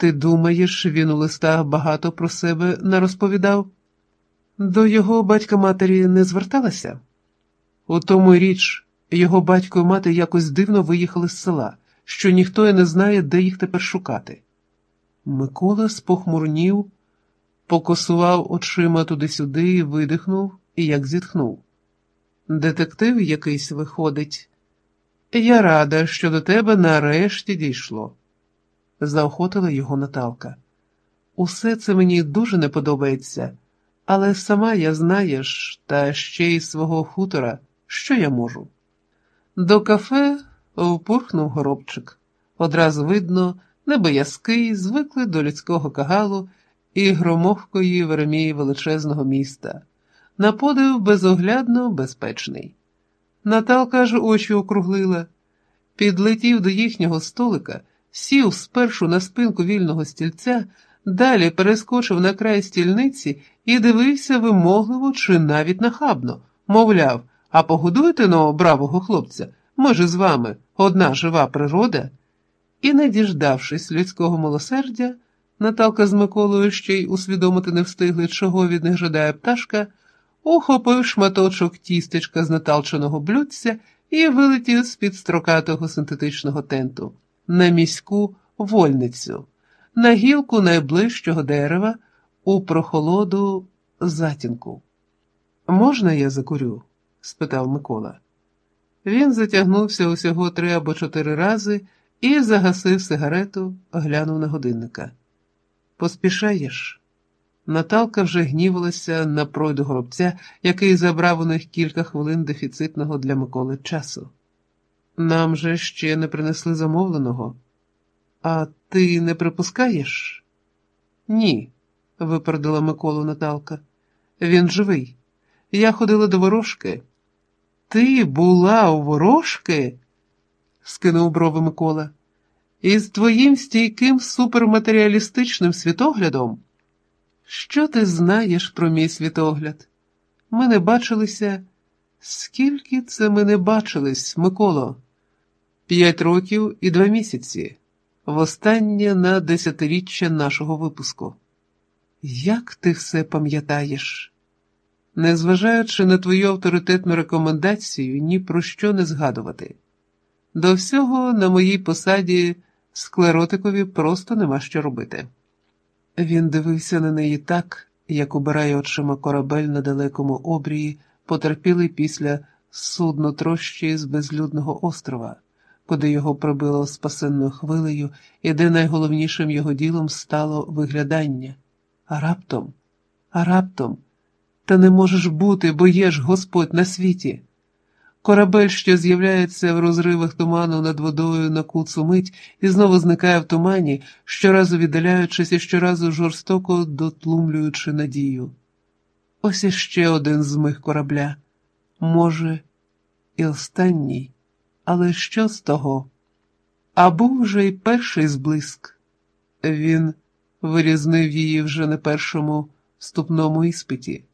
Ти думаєш, він у листах багато про себе не розповідав? До його батька матері не зверталася? У тому річ, його батько і мати якось дивно виїхали з села, що ніхто і не знає, де їх тепер шукати. Микола спохмурнів, покосував очима туди-сюди, і видихнув і як зітхнув. Детектив якийсь виходить. Я рада, що до тебе нарешті дійшло, заохотила його Наталка. Усе це мені дуже не подобається, але сама я знаєш, та ще й свого хутора, що я можу. До кафе впурхнув горобчик. Одразу видно, небоязкий, звикли до людського кагалу і громовкої Веремії величезного міста. На подив безоглядно безпечний. Наталка ж очі округлила, підлетів до їхнього столика, сів спершу на спинку вільного стільця, далі перескочив на край стільниці і дивився вимогливо чи навіть нахабно, мовляв, а погодуйте но бравого хлопця, ми ж з вами одна жива природа. І, не діждавшись людського милосердя, Наталка з Миколою ще й усвідомити не встигли, чого від них жадає пташка, ухопив шматочок тістечка з наталченого блюдця і вилетів з-під строкатого синтетичного тенту на міську вольницю, на гілку найближчого дерева у прохолоду затінку. Можна я закурю? спитав Микола. Він затягнувся усього три або чотири рази і загасив сигарету, глянув на годинника. Поспішаєш? Наталка вже гнівалася на пройду горобця, який забрав у них кілька хвилин дефіцитного для Миколи часу. Нам же ще не принесли замовленого. А ти не припускаєш? Ні, випередила Миколу Наталка. Він живий. Я ходила до ворожки. Ти була у ворожки? скинув брови Микола. Із твоїм стійким суперматеріалістичним світоглядом. Що ти знаєш про мій світогляд? Ми не бачилися. Скільки це ми не бачились, Миколо? П'ять років і два місяці, востаннє на десятиріччя нашого випуску. Як ти все пам'ятаєш? Незважаючи на твою авторитетну рекомендацію, ні про що не згадувати. До всього на моїй посаді склеротикові просто нема що робити. Він дивився на неї так, як убирає очима корабель на далекому обрії, потерпілий після суднотрощі з безлюдного острова, куди його прибило спасенною хвилею, і де найголовнішим його ділом стало виглядання. А раптом, а раптом, та не можеш бути, бо є ж Господь на світі. Корабель, що з'являється в розривах туману над водою на куцу мить і знову зникає в тумані, щоразу віддаляючись і щоразу жорстоко дотлумлюючи надію. Ось іще один змих корабля. Може, і останній, але що з того? А був вже й перший зблиск. Він вирізнив її вже на першому вступному іспиті.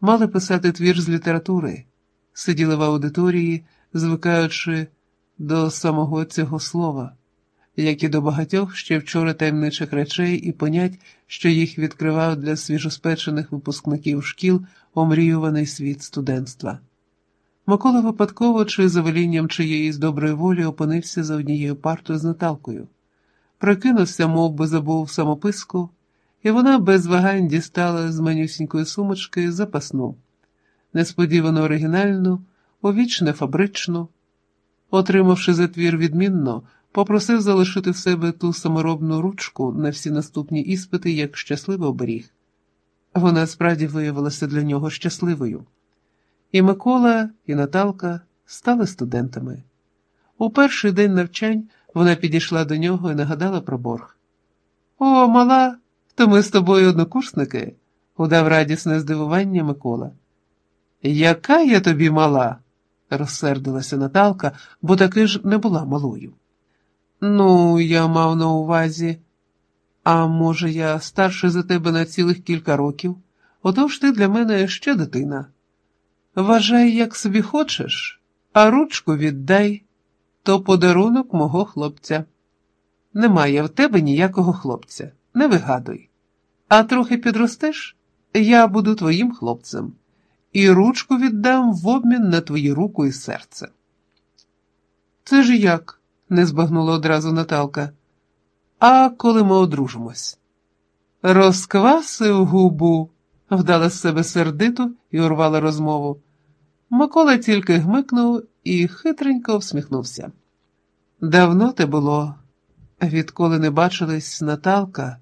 Мали писати твір з літератури сиділи в аудиторії, звикаючи до самого цього слова, як і до багатьох ще вчора таємничих речей і понять, що їх відкривав для свіжоспечених випускників шкіл омріюваний світ студентства. Микола випадково чи за велінням чиєїсь доброї волі опинився за однією партою з Наталкою, прокинувся, мов би забув самописку, і вона без вагань дістала з манюсінької сумочки запасну несподівано оригінальну, овічне фабричну. Отримавши затвір відмінно, попросив залишити в себе ту саморобну ручку на всі наступні іспити як щасливий оберіг. Вона справді виявилася для нього щасливою. І Микола, і Наталка стали студентами. У перший день навчань вона підійшла до нього і нагадала про борг. О, мала, то ми з тобою однокурсники, удав радісне здивування Микола. Яка я тобі мала? розсердилася Наталка, бо таки ж не була малою. Ну, я мав на увазі, а може, я старше за тебе на цілих кілька років, отож ти для мене ще дитина. Вважай, як собі хочеш, а ручку віддай то подарунок мого хлопця. Немає в тебе ніякого хлопця. Не вигадуй. А трохи підростеш, я буду твоїм хлопцем, і ручку віддам в обмін на твої руку і серце. Це ж як? не збагнула одразу Наталка. А коли ми одружимось? Розквасив губу, вдала з себе сердито і урвала розмову. Микола тільки гмикнув і хитренько всміхнувся. Давно те було, відколи не бачились Наталка.